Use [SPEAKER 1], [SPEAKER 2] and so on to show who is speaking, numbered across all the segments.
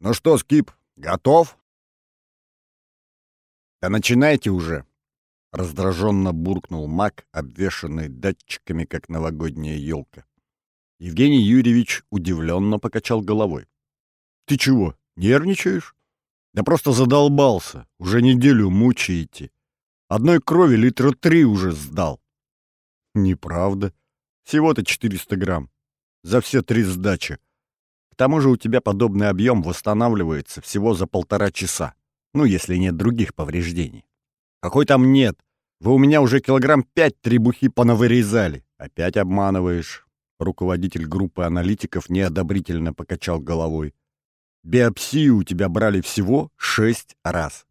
[SPEAKER 1] Ну что, Скип, готов? Да начинайте уже, раздраженно буркнул маг, обвешанный датчиками, как новогодняя елка. Евгений Юрьевич удивленно покачал головой. Ты чего, нервничаешь? Да просто задолбался, уже неделю мучаете. Одной крови литра три уже сдал. Неправда. Всего-то 400 грамм. За все три сдачи. К тому же у тебя подобный объем восстанавливается всего за полтора часа. Ну, если нет других повреждений. Какой там нет? Вы у меня уже килограмм пять требухи понавырезали. Опять обманываешь. Руководитель группы аналитиков неодобрительно покачал головой. Биопсию у тебя брали всего шесть раз.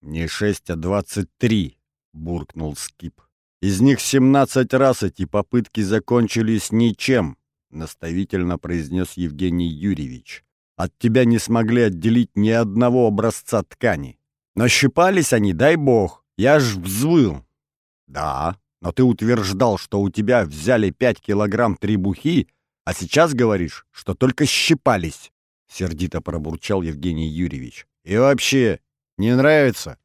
[SPEAKER 1] «Не шесть, а двадцать три», — буркнул Скип. «Из них семнадцать раз эти попытки закончились ничем», — наставительно произнес Евгений Юрьевич. «От тебя не смогли отделить ни одного образца ткани. Но щипались они, дай бог, я ж взвыл». «Да, но ты утверждал, что у тебя взяли пять килограмм требухи, а сейчас говоришь, что только щипались», — сердито пробурчал Евгений Юрьевич. «И вообще, не нравится?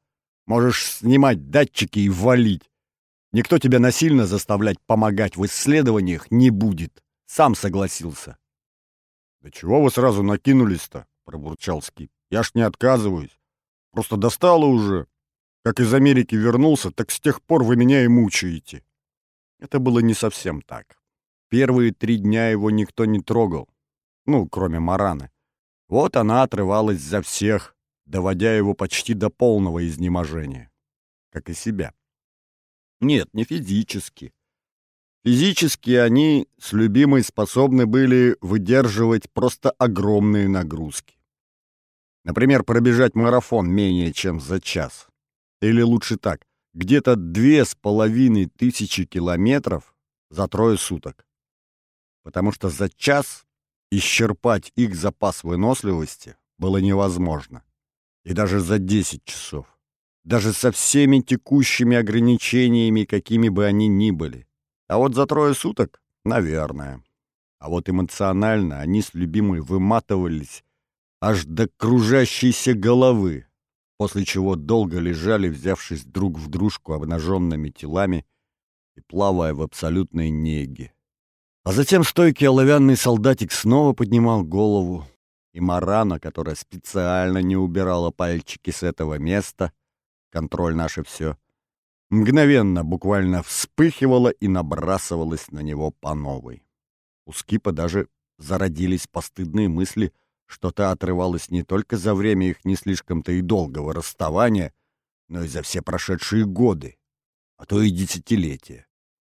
[SPEAKER 1] Можешь снимать датчики и валить. Никто тебя насильно заставлять помогать в исследованиях не будет. Сам согласился. «Да чего вы сразу накинулись-то?» — пробурчал Скип. «Я ж не отказываюсь. Просто достало уже. Как из Америки вернулся, так с тех пор вы меня и мучаете». Это было не совсем так. Первые три дня его никто не трогал. Ну, кроме Мараны. Вот она отрывалась за всех, доводя его почти до полного изнеможения. Как и себя. Нет, не физически. Физически они с любимой способны были выдерживать просто огромные нагрузки. Например, пробежать марафон менее чем за час. Или лучше так, где-то две с половиной тысячи километров за трое суток. Потому что за час исчерпать их запас выносливости было невозможно и даже за 10 часов. Даже со всеми текущими ограничениями, какими бы они ни были. А вот за трое суток — наверное. А вот эмоционально они с любимой выматывались аж до кружащейся головы, после чего долго лежали, взявшись друг в дружку обнаженными телами и плавая в абсолютной неге. А затем стойкий оловянный солдатик снова поднимал голову, и Марана, которая специально не убирала пальчики с этого места, контроль наше все, мгновенно буквально вспыхивала и набрасывалась на него по новой. У Скипа даже зародились постыдные мысли, что та отрывалась не только за время их не слишком-то и долгого расставания, но и за все прошедшие годы, а то и десятилетия,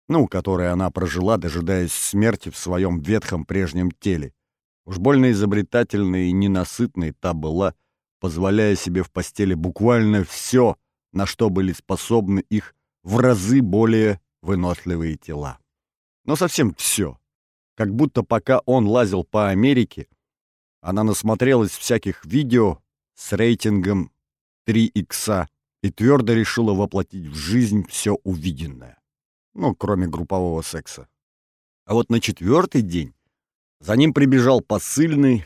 [SPEAKER 1] ну, которые она прожила, дожидаясь смерти в своем ветхом прежнем теле, Уж больно изобретательной и ненасытной та была, позволяя себе в постели буквально все, на что были способны их в разы более выносливые тела. Но совсем все. Как будто пока он лазил по Америке, она насмотрелась всяких видео с рейтингом 3 икса и твердо решила воплотить в жизнь все увиденное. Ну, кроме группового секса. А вот на четвертый день за ним прибежал посыльный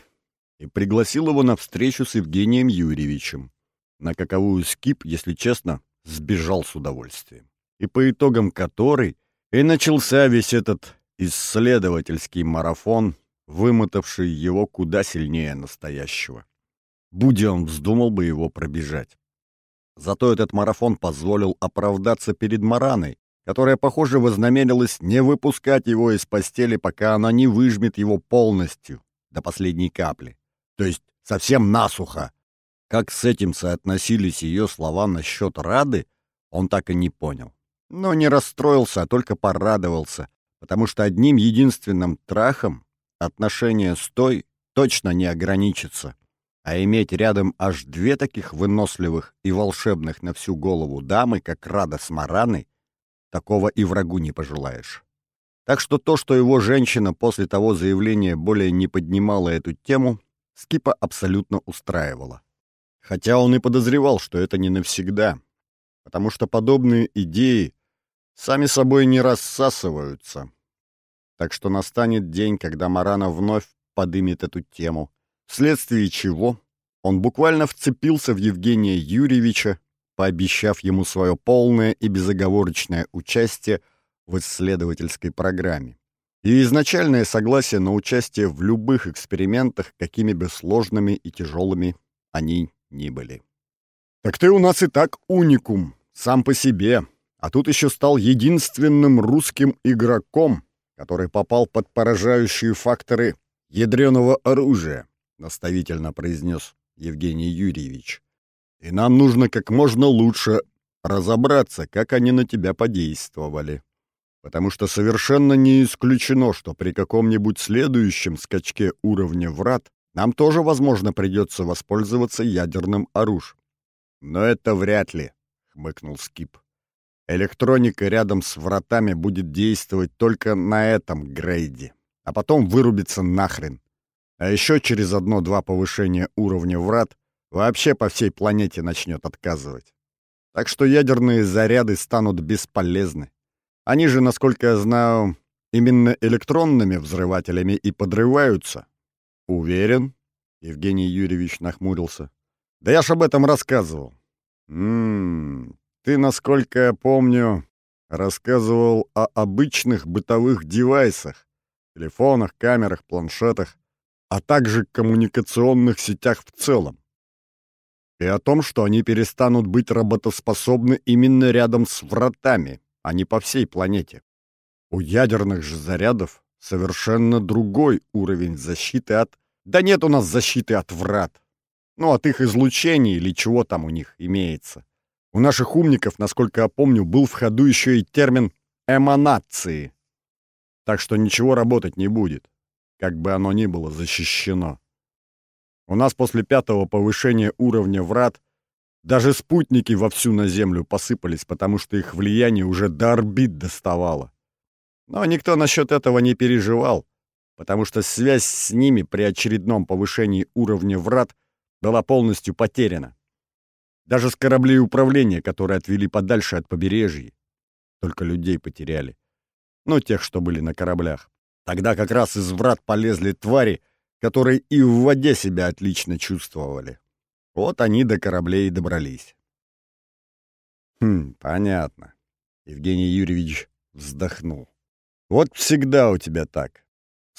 [SPEAKER 1] и пригласил его на встречу с Евгением Юрьевичем, на каковую Скип, если честно, сбежал с удовольствием, и по итогам которой и начался весь этот исследовательский марафон, вымотавший его куда сильнее настоящего. Будь он вздумал бы его пробежать. Зато этот марафон позволил оправдаться перед Мараной, которая, похоже, вознамерилась не выпускать его из постели, пока она не выжмет его полностью, до последней капли. То есть совсем насухо. Как с этим соотносились ее слова насчет Рады, он так и не понял. Но не расстроился, а только порадовался, потому что одним единственным трахом отношения с той точно не ограничится. А иметь рядом аж две таких выносливых и волшебных на всю голову дамы, как Рада с Мараной, Такого и врагу не пожелаешь. Так что то, что его женщина после того заявления более не поднимала эту тему, Скипа абсолютно устраивало. Хотя он и подозревал, что это не навсегда, потому что подобные идеи сами собой не рассасываются. Так что настанет день, когда Марана вновь подымет эту тему, вследствие чего он буквально вцепился в Евгения Юрьевича, пообещав ему свое полное и безоговорочное участие в исследовательской программе. И изначальное согласие на участие в любых экспериментах, какими бы сложными и тяжелыми они ни были. «Так ты у нас и так уникум, сам по себе, а тут еще стал единственным русским игроком, который попал под поражающие факторы ядреного оружия», наставительно произнес Евгений Юрьевич. «И нам нужно как можно лучше разобраться, как они на тебя подействовали. Потому что совершенно не исключено, что при каком-нибудь следующем скачке уровня врат нам тоже, возможно, придется воспользоваться ядерным оружием. Но это вряд ли, хмыкнул Скип. Электроника рядом с вратами будет действовать только на этом грейде, а потом вырубится нахрен. А еще через одно-два повышения уровня врат вообще по всей планете начнет отказывать. Так что ядерные заряды станут бесполезны. Они же, насколько я знаю, именно электронными взрывателями и подрываются. Уверен? Евгений Юрьевич нахмурился. Да я ж об этом рассказывал. Ммм, ты, насколько я помню, рассказывал о обычных бытовых девайсах, телефонах, камерах, планшетах, а также коммуникационных сетях в целом. И о том, что они перестанут быть работоспособны именно рядом с вратами, а не по всей планете. У ядерных же зарядов совершенно другой уровень защиты от... Да нет у нас защиты от врат. Ну, от их излучений или чего там у них имеется. У наших умников, насколько я помню, был в ходу еще и термин «эманации». Так что ничего работать не будет, как бы оно ни было защищено. У нас после пятого повышения уровня врат даже спутники вовсю на Землю посыпались, потому что их влияние уже до орбит доставало. Но никто насчет этого не переживал, потому что связь с ними при очередном повышении уровня врат была полностью потеряна. Даже с кораблей управления, которые отвели подальше от побережья. Только людей потеряли. Ну, тех, что были на кораблях. Тогда как раз из врат полезли твари, которые и в воде себя отлично чувствовали. Вот они до кораблей и добрались. Хм, понятно. Евгений Юрьевич вздохнул. Вот всегда у тебя так.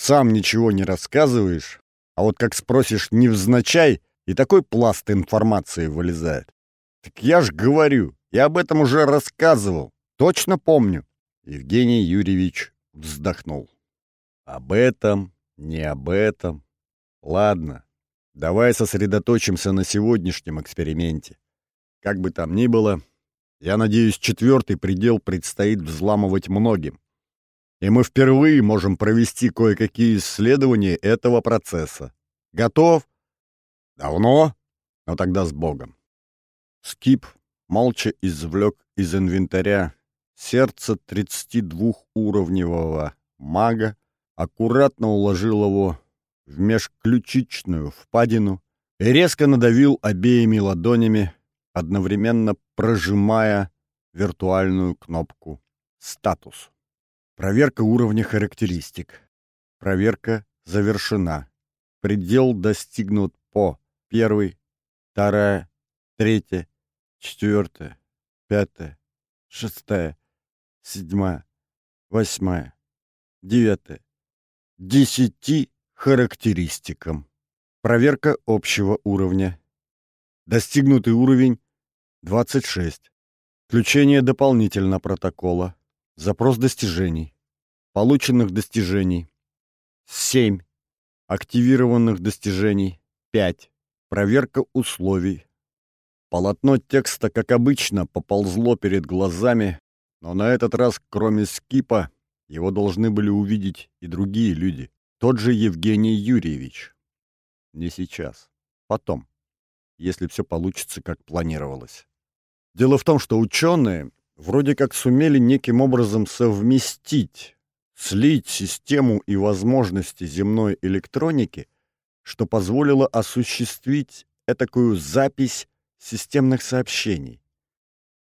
[SPEAKER 1] Сам ничего не рассказываешь, а вот как спросишь невзначай, и такой пласт информации вылезает. Так я ж говорю, я об этом уже рассказывал. Точно помню. Евгений Юрьевич вздохнул. Об этом, не об этом. Ладно, Давай сосредоточимся на сегодняшнем эксперименте. Как бы там ни было, я надеюсь, четвертый предел предстоит взламывать многим. И мы впервые можем провести кое-какие исследования этого процесса. Готов? Давно? Но тогда с Богом. Скип молча извлек из инвентаря сердце 32-уровневого мага, аккуратно уложил его в межключичную впадину и резко надавил обеими ладонями, одновременно прожимая виртуальную кнопку «Статус». Проверка уровня характеристик. Проверка завершена. Предел достигнут по первой, вторая, третья, четвертая, пятая, шестая, седьмая, восьмая, девятая, десяти характеристикам. Проверка общего уровня. Достигнутый уровень 26. Включение дополнительно протокола. Запрос достижений. Полученных достижений 7. Активированных достижений 5. Проверка условий. Полотно текста, как обычно, поползло перед глазами, но на этот раз, кроме скипа, его должны были увидеть и другие люди. Тот же Евгений Юрьевич. Не сейчас. Потом. Если все получится, как планировалось. Дело в том, что ученые вроде как сумели неким образом совместить, слить систему и возможности земной электроники, что позволило осуществить этакую запись системных сообщений.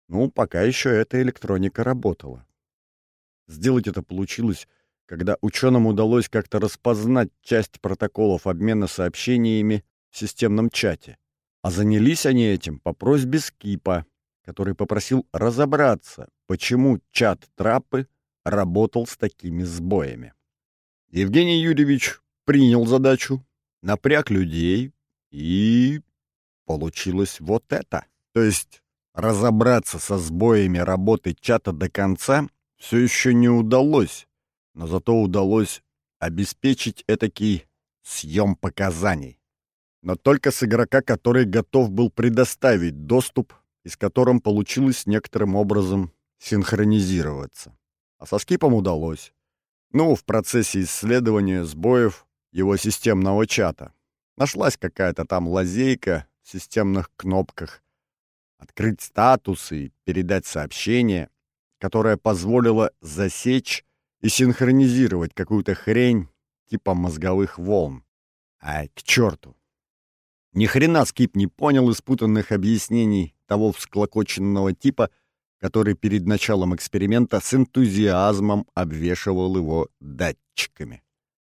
[SPEAKER 1] Ну, пока еще эта электроника работала. Сделать это получилось когда ученым удалось как-то распознать часть протоколов обмена сообщениями в системном чате. А занялись они этим по просьбе Скипа, который попросил разобраться, почему чат Траппы работал с такими сбоями. Евгений Юрьевич принял задачу, напряг людей, и получилось вот это. То есть разобраться со сбоями работы чата до конца все еще не удалось, но зато удалось обеспечить этакий съем показаний. Но только с игрока, который готов был предоставить доступ и с которым получилось некоторым образом синхронизироваться. А со скипом удалось. Ну, в процессе исследования сбоев его системного чата. Нашлась какая-то там лазейка в системных кнопках. Открыть статусы и передать сообщение, которая позволила засечь и синхронизировать какую-то хрень типа мозговых волн. Ай, к черту! Ни хрена Скип не понял испутанных объяснений того всклокоченного типа, который перед началом эксперимента с энтузиазмом обвешивал его датчиками.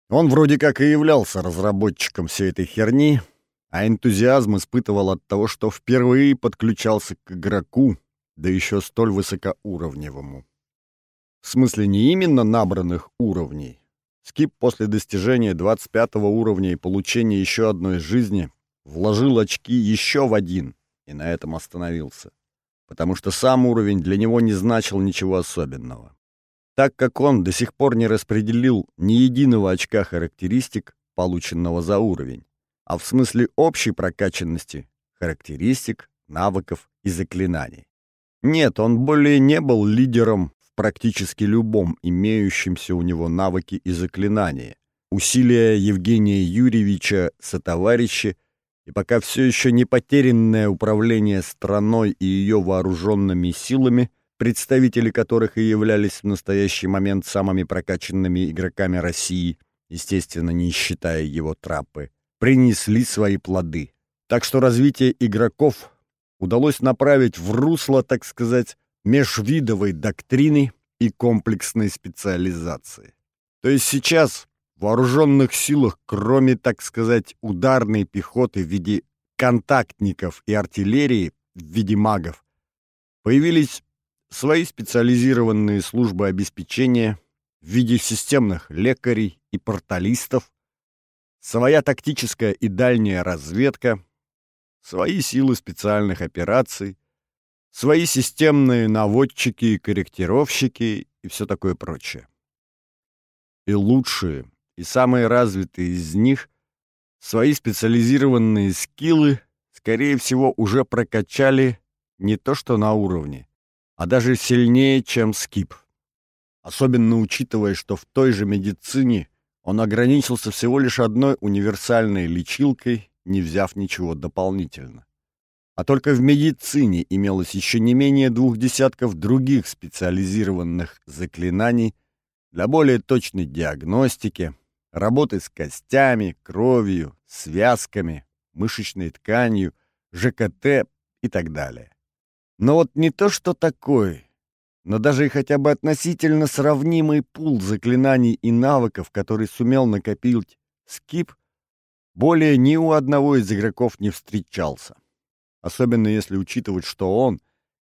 [SPEAKER 1] Он вроде как и являлся разработчиком всей этой херни, а энтузиазм испытывал от того, что впервые подключался к игроку, да еще столь высокоуровневому. В смысле не именно набранных уровней. Скип после достижения 25 уровня и получения еще одной жизни вложил очки еще в один и на этом остановился, потому что сам уровень для него не значил ничего особенного. Так как он до сих пор не распределил ни единого очка характеристик, полученного за уровень, а в смысле общей прокачанности характеристик, навыков и заклинаний. Нет, он более не был лидером в практически любом имеющемся у него навыке и заклинании. Усилия Евгения Юрьевича сотоварищи и пока все еще не потерянное управление страной и ее вооруженными силами, представители которых и являлись в настоящий момент самыми прокачанными игроками России, естественно, не считая его трапы, принесли свои плоды. Так что развитие игроков удалось направить в русло, так сказать, межвидовой доктрины и комплексной специализации. То есть сейчас вооруженных силах, кроме, так сказать, ударной пехоты в виде контактников и артиллерии в виде магов, появились свои специализированные службы обеспечения в виде системных лекарей и порталистов, своя тактическая и дальняя разведка, свои силы специальных операций, свои системные наводчики и корректировщики и все такое прочее. И лучшие, и самые развитые из них свои специализированные скиллы, скорее всего, уже прокачали не то что на уровне, а даже сильнее, чем скип. Особенно учитывая, что в той же медицине он ограничился всего лишь одной универсальной лечилкой, не взяв ничего дополнительно. А только в медицине имелось еще не менее двух десятков других специализированных заклинаний для более точной диагностики, работы с костями, кровью, связками, мышечной тканью, ЖКТ и так далее. Но вот не то, что такой, но даже и хотя бы относительно сравнимый пул заклинаний и навыков, который сумел накопить Скип, более ни у одного из игроков не встречался. Особенно если учитывать, что он,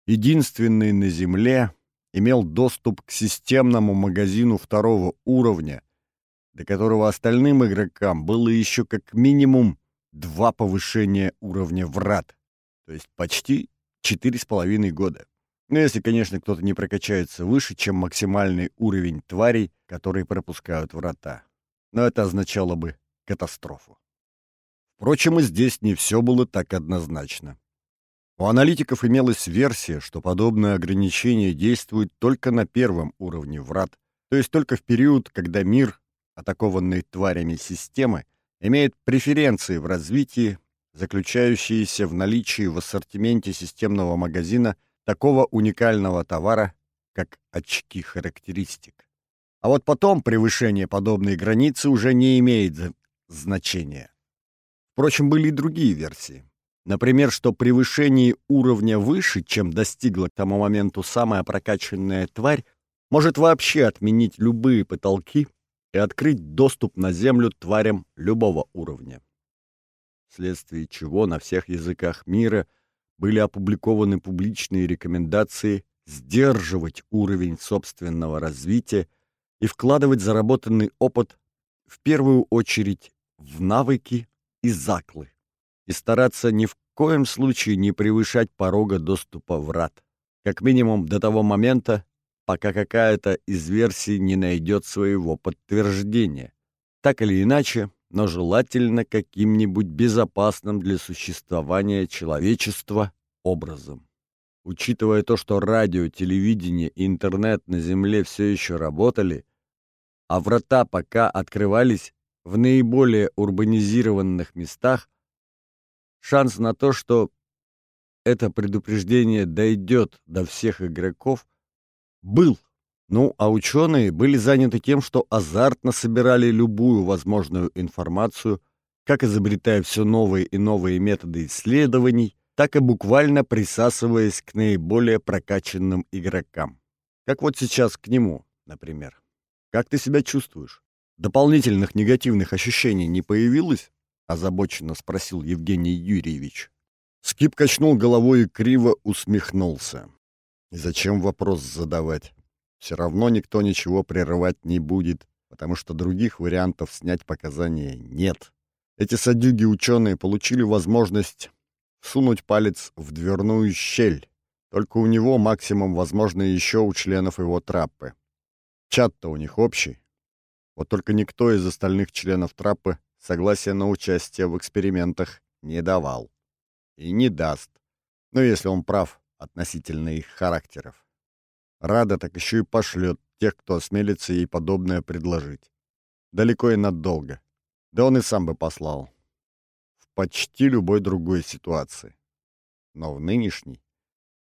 [SPEAKER 1] единственный на Земле, имел доступ к системному магазину второго уровня, до которого остальным игрокам было еще как минимум два повышения уровня врат, то есть почти четыре с половиной года. Ну, если, конечно, кто-то не прокачается выше, чем максимальный уровень тварей, которые пропускают врата. Но это означало бы катастрофу. Впрочем, и здесь не все было так однозначно. У аналитиков имелась версия, что подобное ограничение действует только на первом уровне врат, то есть только в период, когда мир атакованной тварями системы, имеет преференции в развитии, заключающиеся в наличии в ассортименте системного магазина такого уникального товара, как очки характеристик. А вот потом превышение подобной границы уже не имеет значения. Впрочем, были и другие версии. Например, что превышение уровня выше, чем достигла к тому моменту самая прокачанная тварь, может вообще отменить любые потолки и открыть доступ на Землю тварям любого уровня. Вследствие чего на всех языках мира были опубликованы публичные рекомендации сдерживать уровень собственного развития и вкладывать заработанный опыт в первую очередь в навыки и заклы, и стараться ни в коем случае не превышать порога доступа в рад, как минимум до того момента, пока какая-то из версий не найдет своего подтверждения. Так или иначе, но желательно каким-нибудь безопасным для существования человечества образом. Учитывая то, что радио, телевидение и интернет на Земле все еще работали, а врата пока открывались в наиболее урбанизированных местах, шанс на то, что это предупреждение дойдет до всех игроков, был. Ну, а ученые были заняты тем, что азартно собирали любую возможную информацию, как изобретая все новые и новые методы исследований, так и буквально присасываясь к наиболее прокачанным игрокам. Как вот сейчас к нему, например. Как ты себя чувствуешь? Дополнительных негативных ощущений не появилось? Озабоченно спросил Евгений Юрьевич. Скип качнул головой и криво усмехнулся. И зачем вопрос задавать? Все равно никто ничего прерывать не будет, потому что других вариантов снять показания нет. Эти садюги-ученые получили возможность сунуть палец в дверную щель. Только у него максимум, возможно, еще у членов его траппы. Чат-то у них общий. Вот только никто из остальных членов траппы согласия на участие в экспериментах не давал. И не даст. Ну, если он прав относительно их характеров. Рада так еще и пошлет тех, кто осмелится ей подобное предложить. Далеко и надолго. Да он и сам бы послал почти любой другой ситуации. Но в нынешней...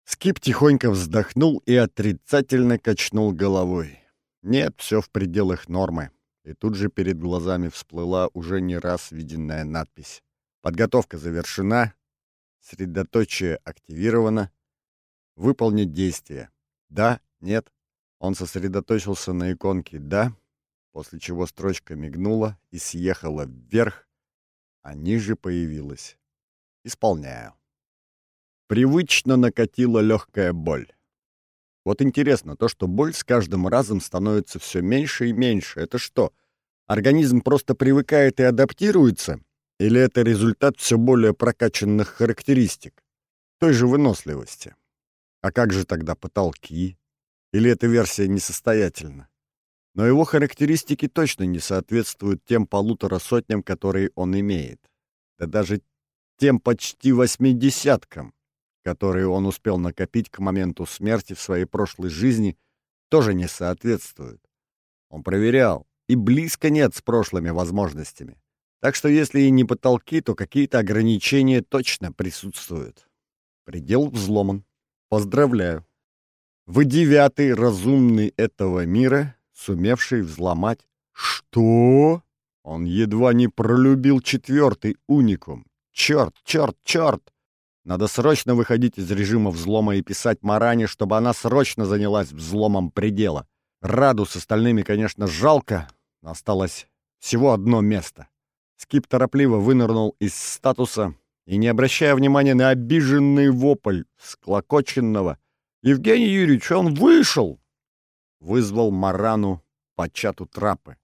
[SPEAKER 1] Скип тихонько вздохнул и отрицательно качнул головой. Нет, все в пределах нормы. И тут же перед глазами всплыла уже не раз виденная надпись. Подготовка завершена, средоточие активировано, выполнить действие. Да, нет. Он сосредоточился на иконке «Да», после чего строчка мигнула и съехала вверх, а ниже появилась. Исполняю. Привычно накатила легкая боль. Вот интересно, то, что боль с каждым разом становится все меньше и меньше, это что, организм просто привыкает и адаптируется? Или это результат все более прокачанных характеристик, той же выносливости? А как же тогда потолки? Или эта версия несостоятельна? но его характеристики точно не соответствуют тем полутора сотням, которые он имеет. Да даже тем почти восьмидесяткам, которые он успел накопить к моменту смерти в своей прошлой жизни, тоже не соответствуют. Он проверял, и близко нет с прошлыми возможностями. Так что если и не потолки, то какие-то ограничения точно присутствуют. Предел взломан. Поздравляю. Вы девятый разумный этого мира, сумевший взломать... Что? Он едва не пролюбил четвертый уникум. Черт, черт, черт! Надо срочно выходить из режима взлома и писать Маране, чтобы она срочно занялась взломом предела. Раду с остальными, конечно, жалко, осталось всего одно место. Скип торопливо вынырнул из статуса и, не обращая внимания на обиженный вопль склокоченного, «Евгений Юрьевич, он вышел!» вызвал Марану по чату трапы.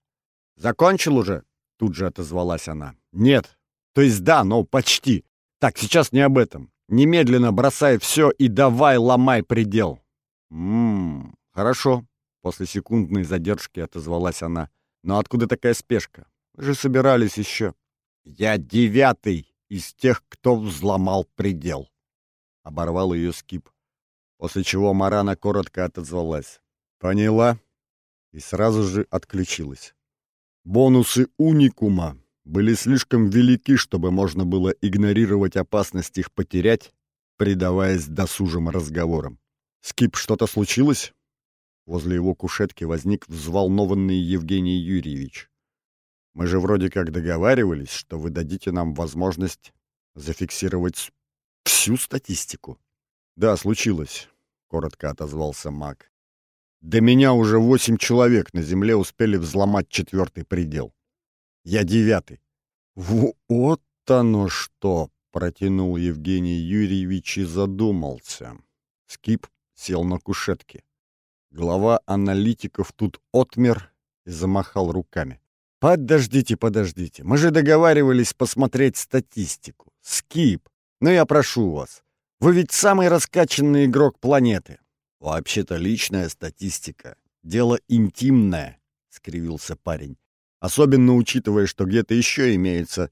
[SPEAKER 1] «Закончил уже?» — тут же отозвалась она. «Нет. То есть да, но почти. Так, сейчас не об этом. Немедленно бросай все и давай ломай предел». «Ммм, хорошо», — после секундной задержки отозвалась она. «Но откуда такая спешка? Вы же собирались еще». «Я девятый из тех, кто взломал предел», — оборвал ее скип. После чего Марана коротко отозвалась. Поняла и сразу же отключилась. Бонусы уникума были слишком велики, чтобы можно было игнорировать опасность их потерять, предаваясь досужим разговорам. «Скип, что-то случилось?» Возле его кушетки возник взволнованный Евгений Юрьевич. «Мы же вроде как договаривались, что вы дадите нам возможность зафиксировать всю статистику». «Да, случилось», — коротко отозвался маг. До меня уже восемь человек на земле успели взломать четвертый предел. Я девятый. Вот оно что! Протянул Евгений Юрьевич и задумался. Скип сел на кушетке. Глава аналитиков тут отмер и замахал руками. «Подождите, подождите, мы же договаривались посмотреть статистику. Скип, ну я прошу вас, вы ведь самый раскачанный игрок планеты». «Вообще-то личная статистика. Дело интимное», — скривился парень. «Особенно учитывая, что где-то еще имеется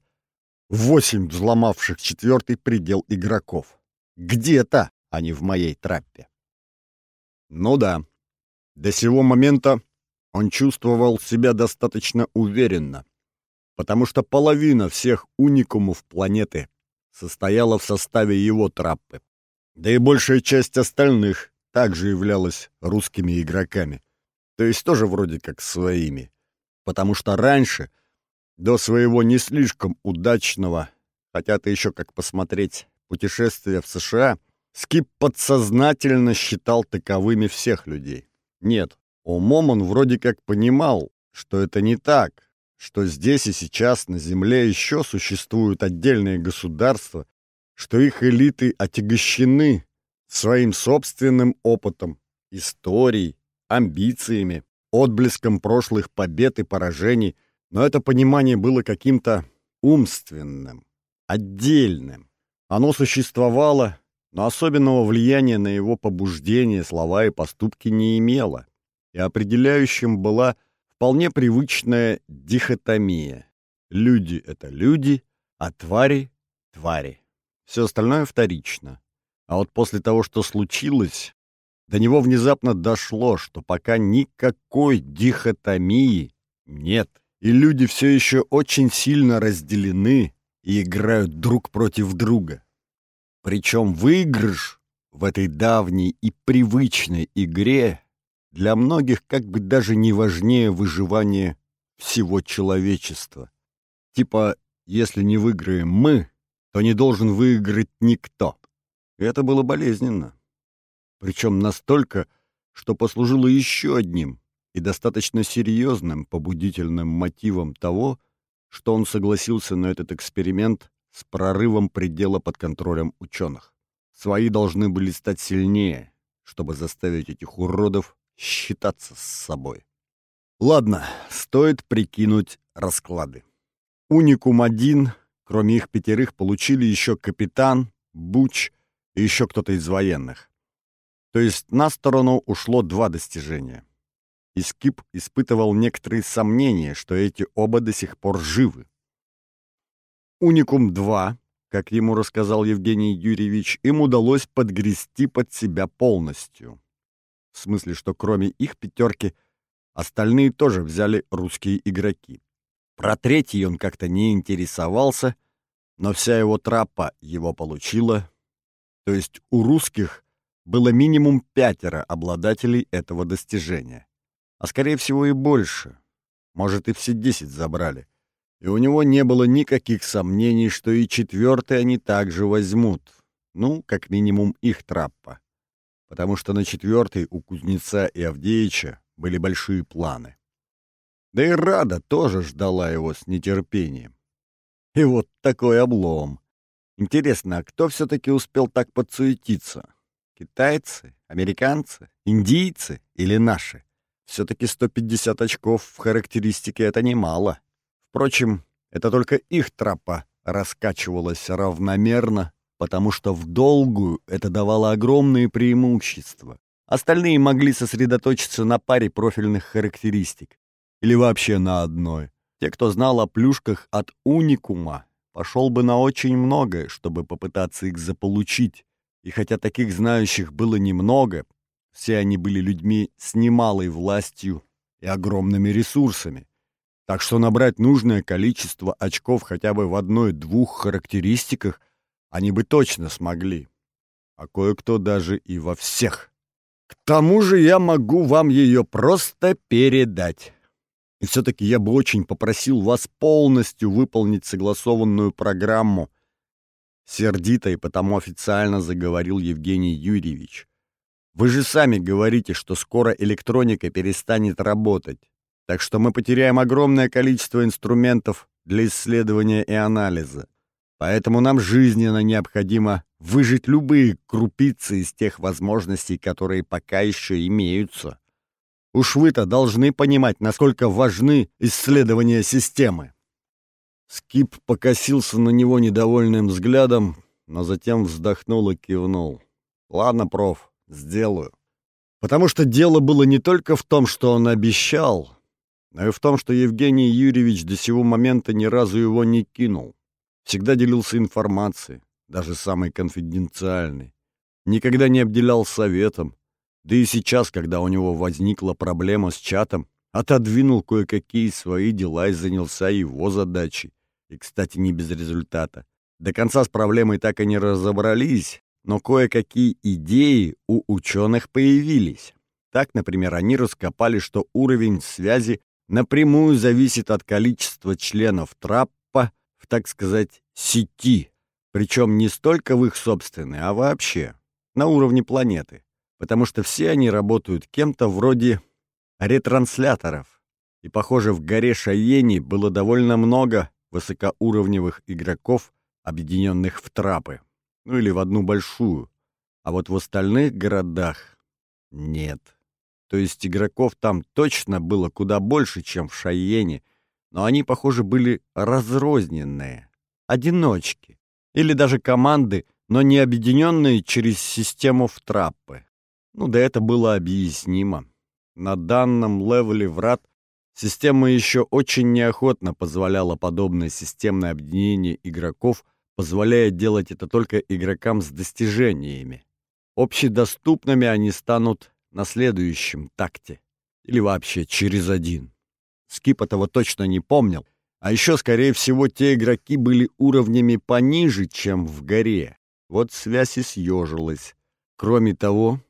[SPEAKER 1] восемь взломавших четвертый предел игроков. Где-то, а не в моей траппе». «Ну да. До сего момента он чувствовал себя достаточно уверенно, потому что половина всех уникумов планеты состояла в составе его траппы. Да и большая часть остальных также являлась русскими игроками. То есть тоже вроде как своими. Потому что раньше, до своего не слишком удачного, хотя ты еще как посмотреть, путешествия в США, Скип подсознательно считал таковыми всех людей. Нет, Умом он вроде как понимал, что это не так, что здесь и сейчас на Земле еще существуют отдельные государства, что их элиты отягощены своим собственным опытом, историей, амбициями, отблеском прошлых побед и поражений, но это понимание было каким-то умственным, отдельным. Оно существовало, но особенного влияния на его побуждения, слова и поступки не имело и определяющим была вполне привычная дихотомия. Люди — это люди, а твари — твари. Все остальное вторично. А вот после того, что случилось, до него внезапно дошло, что пока никакой дихотомии нет, и люди все еще очень сильно разделены и играют друг против друга. Причем выигрыш в этой давней и привычной игре для многих как бы даже не важнее выживание всего человечества. Типа, если не выиграем мы, то не должен выиграть никто. Это было болезненно. Причем настолько, что послужило еще одним и достаточно серьезным побудительным мотивом того, что он согласился на этот эксперимент с прорывом предела под контролем ученых. Свои должны были стать сильнее, чтобы заставить этих уродов считаться с собой. Ладно, стоит прикинуть расклады. Уникум-1, кроме их пятерых, получили еще капитан, Буч и еще кто-то из военных. То есть на сторону ушло два достижения. И Скип испытывал некоторые сомнения, что эти оба до сих пор живы. Уникум-2, как ему рассказал Евгений Юрьевич, им удалось подгрести под себя полностью. В смысле, что кроме их пятерки, остальные тоже взяли русские игроки. Про третий он как-то не интересовался, но вся его траппа его получила. То есть у русских было минимум пятеро обладателей этого достижения. А скорее всего и больше. Может, и все десять забрали. И у него не было никаких сомнений, что и четвертый они также возьмут. Ну, как минимум, их траппа потому что на четвертый у Кузнеца и Авдеича были большие планы. Да и Рада тоже ждала его с нетерпением. И вот такой облом. Интересно, а кто все-таки успел так подсуетиться? Китайцы, американцы, индийцы или наши? Все-таки 150 очков в характеристике — это немало. Впрочем, это только их тропа раскачивалась равномерно потому что в долгую это давало огромные преимущества. Остальные могли сосредоточиться на паре профильных характеристик. Или вообще на одной. Те, кто знал о плюшках от уникума, пошел бы на очень многое, чтобы попытаться их заполучить. И хотя таких знающих было немного, все они были людьми с немалой властью и огромными ресурсами. Так что набрать нужное количество очков хотя бы в одной-двух характеристиках – они бы точно смогли. А кое-кто даже и во всех. К тому же я могу вам ее просто передать. И все-таки я бы очень попросил вас полностью выполнить согласованную программу. Сердито и потому официально заговорил Евгений Юрьевич. Вы же сами говорите, что скоро электроника перестанет работать, так что мы потеряем огромное количество инструментов для исследования и анализа. Поэтому нам жизненно необходимо выжить любые крупицы из тех возможностей, которые пока еще имеются. Уж вы-то должны понимать, насколько важны исследования системы. Скип покосился на него недовольным взглядом, но затем вздохнул и кивнул. «Ладно, проф, сделаю». Потому что дело было не только в том, что он обещал, но и в том, что Евгений Юрьевич до сего момента ни разу его не кинул. Всегда делился информацией, даже самой конфиденциальной. Никогда не обделял советом. Да и сейчас, когда у него возникла проблема с чатом, отодвинул кое-какие свои дела и занялся его задачей. И, кстати, не без результата. До конца с проблемой так и не разобрались, но кое-какие идеи у ученых появились. Так, например, они раскопали, что уровень связи напрямую зависит от количества членов траппа в, так сказать, сети, причем не столько в их собственной, а вообще, на уровне планеты, потому что все они работают кем-то вроде ретрансляторов. И, похоже, в горе Шайени было довольно много высокоуровневых игроков, объединенных в трапы, ну или в одну большую, а вот в остальных городах нет. То есть игроков там точно было куда больше, чем в Шайене, но они, похоже, были разрозненные, одиночки, или даже команды, но не объединенные через систему в траппы. Ну да это было объяснимо. На данном левеле врат Система еще очень неохотно позволяла подобное системное объединение игроков, позволяя делать это только игрокам с достижениями. Общедоступными они станут на следующем такте. Или вообще через один. Скип этого точно не помнил. А еще, скорее всего, те игроки были уровнями пониже, чем в горе. Вот связь и съежилась. Кроме того,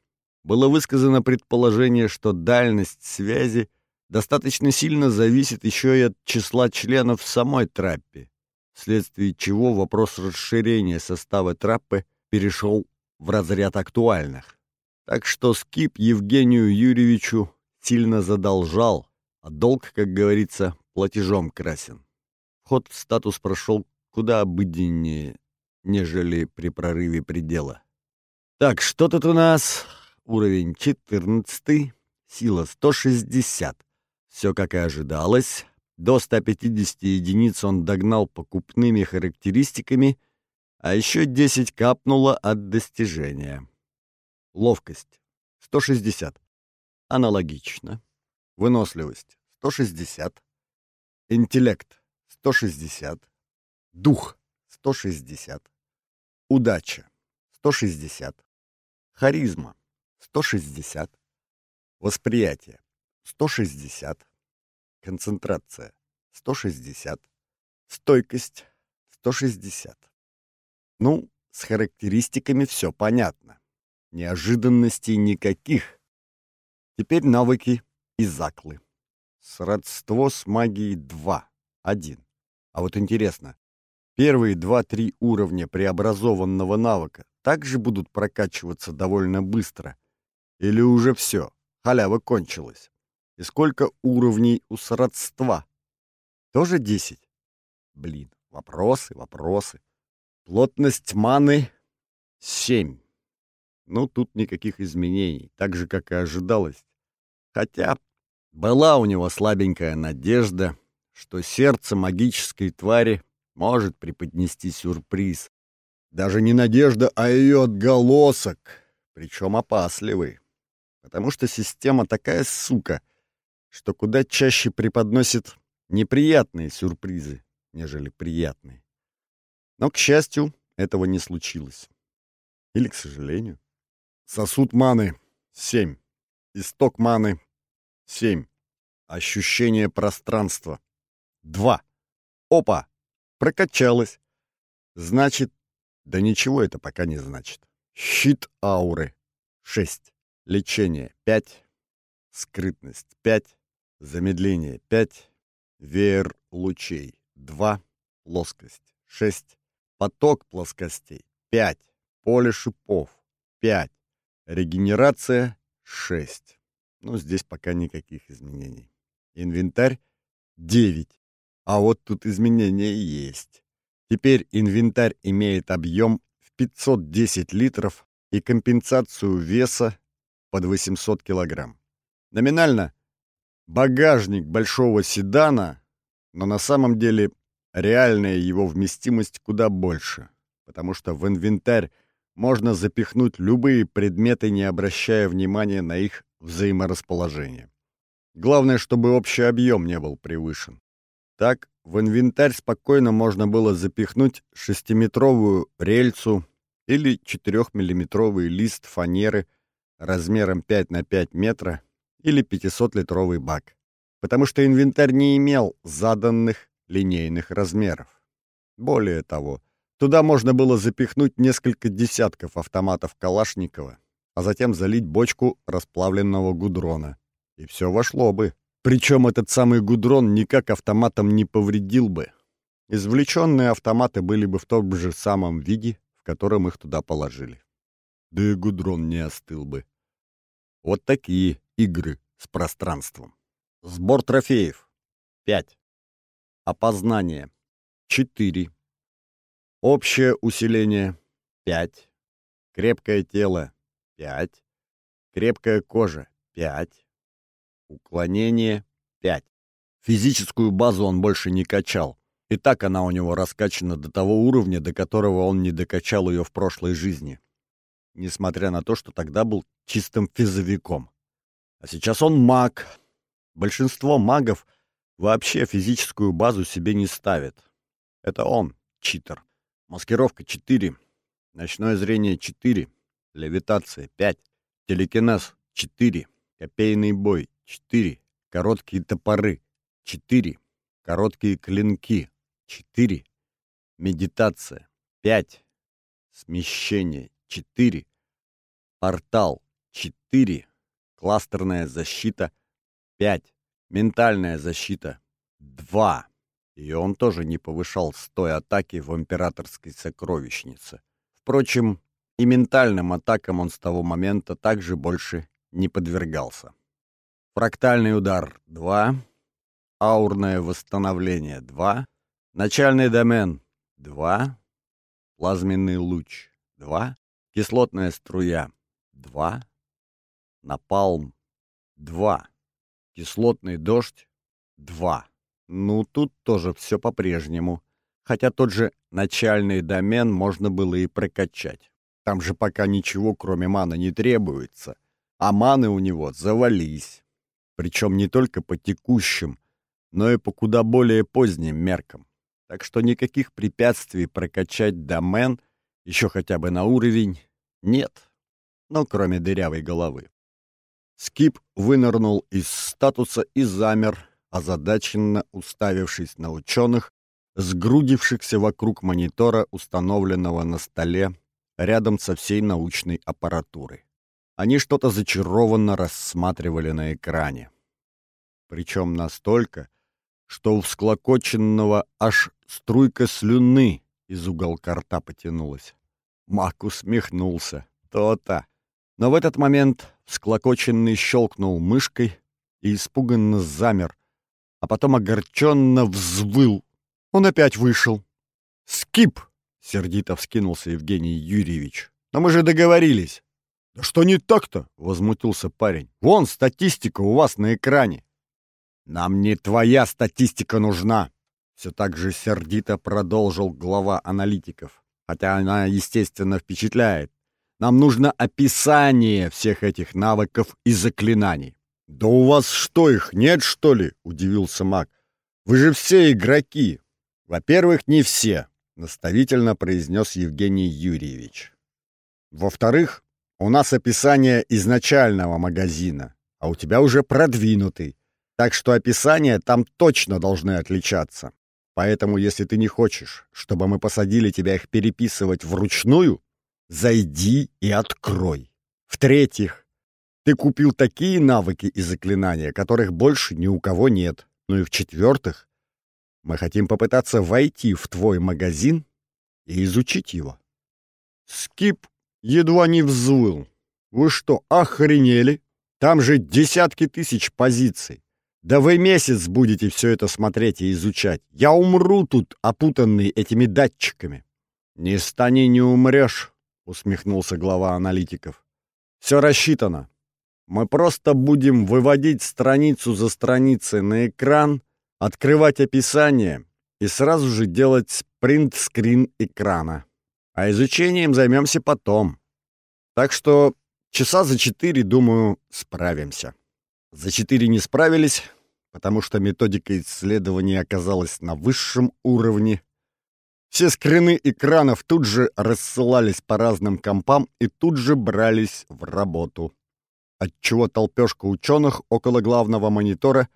[SPEAKER 1] было высказано предположение, что дальность связи достаточно сильно зависит еще и от числа членов самой траппе, вследствие чего вопрос расширения состава траппы перешел в разряд актуальных. Так что Скип Евгению Юрьевичу сильно задолжал, а долг, как говорится, платежом красен. Вход в статус прошел куда обыденнее, нежели при прорыве предела. Так, что тут у нас? Уровень 14, сила 160. Все как и ожидалось. До 150 единиц он догнал покупными характеристиками, а еще 10 капнуло от достижения. Ловкость — 160. Аналогично. Выносливость — 160. Интеллект — 160. Дух — 160. Удача — 160. Харизма — 160. Восприятие 160, концентрация 160, стойкость 160. Ну, с характеристиками все понятно. Неожиданностей никаких. Теперь навыки и заклы. Сродство с магией 2, 1. А вот интересно, первые 2-3 уровня преобразованного навыка также будут прокачиваться довольно быстро? Или уже все, халява кончилась? И сколько уровней у сродства? Тоже десять? Блин, вопросы, вопросы. Плотность маны — семь. Ну, тут никаких изменений, так же, как и ожидалось. Хотя была у него слабенькая надежда, что сердце магической твари может преподнести сюрприз. Даже не надежда, а ее отголосок, причем опасливый. Потому что система такая сука — что куда чаще преподносит неприятные сюрпризы, нежели приятные. Но, к счастью, этого не случилось. Или, к сожалению. Сосуд маны — семь. Исток маны — семь. Ощущение пространства — два. Опа! Прокачалось. Значит, да ничего это пока не значит. Щит ауры — шесть. Лечение — пять. Скрытность — пять. Замедление 5, веер лучей 2, плоскость 6, поток плоскостей 5, поле шипов 5, Регенерация — 6. Ну, здесь пока никаких изменений. Инвентарь — 9. А вот тут изменения есть. Теперь инвентарь имеет объем в 510 литров и компенсацию веса под 800 килограмм. Номинально багажник большого седана, но на самом деле реальная его вместимость куда больше, потому что в инвентарь можно запихнуть любые предметы, не обращая внимания на их взаиморасположение. Главное, чтобы общий объем не был превышен. Так, в инвентарь спокойно можно было запихнуть шестиметровую рельсу или 4-миллиметровый лист фанеры размером 5 на 5 метра или 500-литровый бак, потому что инвентарь не имел заданных линейных размеров. Более того, туда можно было запихнуть несколько десятков автоматов Калашникова, а затем залить бочку расплавленного гудрона. И все вошло бы. Причем этот самый гудрон никак автоматом не повредил бы. Извлеченные автоматы были бы в том же самом виде, в котором их туда положили. Да и гудрон не остыл бы. Вот такие игры с пространством. Сбор трофеев. 5. Опознание. 4. Общее усиление. 5. Крепкое тело. 5. Крепкая кожа. 5. Уклонение. 5. Физическую базу он больше не качал. И так она у него раскачана до того уровня, до которого он не докачал ее в прошлой жизни. Несмотря на то, что тогда был чистым физовиком. А сейчас он маг. Большинство магов вообще физическую базу себе не ставит. Это он, читер. Маскировка 4. Ночное зрение 4. Левитация 5. Телекинез 4. Копейный бой 4. Короткие топоры 4. Короткие клинки 4. Медитация 5. Смещение 4. Портал 4. Кластерная защита 5. Ментальная защита 2. И он тоже не повышал с той атаки в императорской сокровищнице. Впрочем, и ментальным атакам он с того момента также больше не подвергался. Фрактальный удар 2. Аурное восстановление 2. Начальный домен 2. Плазменный луч 2. Кислотная струя 2. Напалм 2. Кислотный дождь 2. Ну, тут тоже все по-прежнему. Хотя тот же начальный домен можно было и прокачать. Там же пока ничего, кроме маны, не требуется. А маны у него завались. Причем не только по текущим, но и по куда более поздним меркам. Так что никаких препятствий прокачать домен еще хотя бы на уровень нет. Ну, кроме дырявой головы. Скип вынырнул из статуса и замер, озадаченно уставившись на ученых, сгрудившихся вокруг монитора, установленного на столе рядом со всей научной аппаратурой. Они что-то зачарованно рассматривали на экране. Причем настолько, что у всклокоченного аж струйка слюны из уголка рта потянулась. Мак усмехнулся. То-то. Но в этот момент всклокоченный щелкнул мышкой и испуганно замер, а потом огорченно взвыл. Он опять вышел. «Скип!» — сердито вскинулся Евгений Юрьевич. «Но мы же договорились!» «Да что не так-то?» — возмутился парень. «Вон статистика у вас на экране!» «Нам не твоя статистика нужна!» Все так же сердито продолжил глава аналитиков. Хотя она, естественно, впечатляет. Нам нужно описание всех этих навыков и заклинаний. «Да у вас что, их нет, что ли?» — удивился маг. «Вы же все игроки!» «Во-первых, не все», — наставительно произнес Евгений Юрьевич. «Во-вторых, у нас описание изначального магазина, а у тебя уже продвинутый, так что описания там точно должны отличаться. Поэтому, если ты не хочешь, чтобы мы посадили тебя их переписывать вручную, зайди и открой. В-третьих, ты купил такие навыки и заклинания, которых больше ни у кого нет. Ну и в-четвертых, мы хотим попытаться войти в твой магазин и изучить его. Скип едва не взвыл. Вы что, охренели? Там же десятки тысяч позиций. Да вы месяц будете все это смотреть и изучать. Я умру тут, опутанный этими датчиками. Не стани, не умрешь, усмехнулся глава аналитиков. Все рассчитано. Мы просто будем выводить страницу за страницей на экран, открывать описание и сразу же делать спринт-скрин экрана. А изучением займемся потом. Так что часа за четыре, думаю, справимся. За четыре не справились, потому что методика исследования оказалась на высшем уровне. Все скрины экранов тут же рассылались по разным компам и тут же брались в работу. Отчего толпешка ученых около главного монитора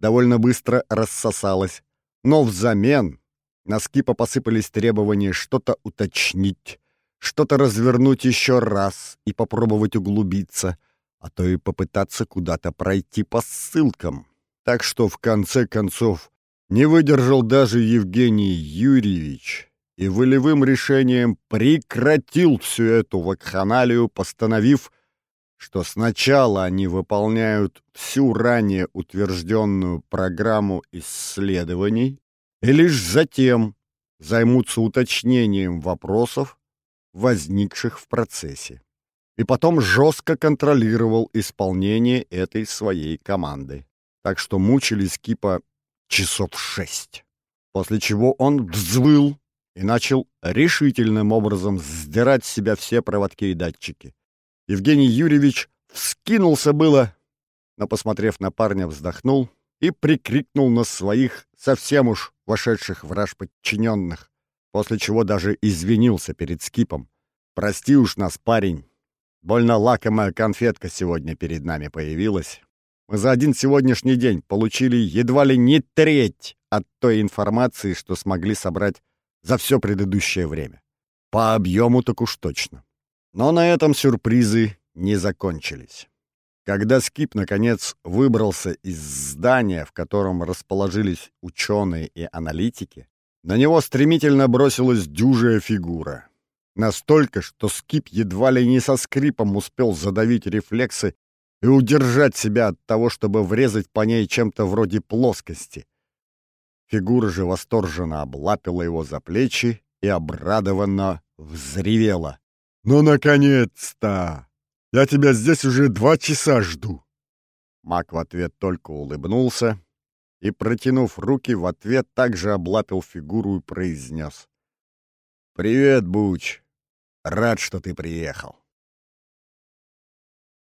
[SPEAKER 1] довольно быстро рассосалась. Но взамен на Скипа посыпались требования что-то уточнить, что-то развернуть еще раз и попробовать углубиться, а то и попытаться куда-то пройти по ссылкам. Так что, в конце концов, не выдержал даже Евгений Юрьевич и волевым решением прекратил всю эту вакханалию, постановив, что сначала они выполняют всю ранее утвержденную программу исследований, и лишь затем займутся уточнением вопросов, возникших в процессе. И потом жестко контролировал исполнение этой своей команды. Так что мучились Кипа часов шесть. После чего он взвыл и начал решительным образом сдирать с себя все проводки и датчики. Евгений Юрьевич вскинулся было, но, посмотрев на парня, вздохнул и прикрикнул на своих совсем уж вошедших в раж подчиненных, после чего даже извинился перед Скипом. «Прости уж нас, парень. Больно лакомая конфетка сегодня перед нами появилась. Мы за один сегодняшний день получили едва ли не треть от той информации, что смогли собрать за все предыдущее время. По объему так уж точно. Но на этом сюрпризы не закончились. Когда Скип, наконец, выбрался из здания, в котором расположились ученые и аналитики, на него стремительно бросилась дюжая фигура. Настолько, что Скип едва ли не со скрипом успел задавить рефлексы и удержать себя от того, чтобы врезать по ней чем-то вроде плоскости. Фигура же восторженно облапила его за плечи и обрадованно взревела. «Ну, наконец-то! Я тебя здесь уже два часа жду!» Мак в ответ только улыбнулся и, протянув руки, в ответ также облапил фигуру и произнес. «Привет, Буч! Рад, что ты приехал!»